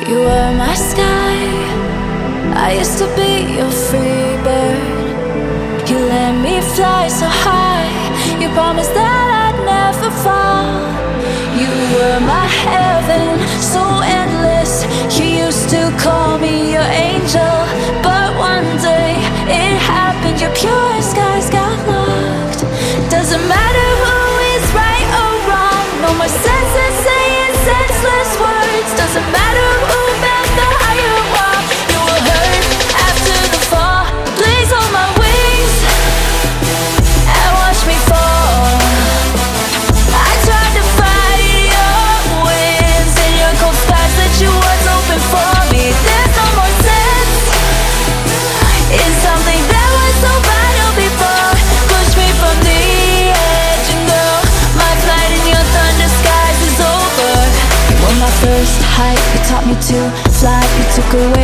You were my sky. I used to be your free bird. You let me fly so high. You promised that. you to fly. You took away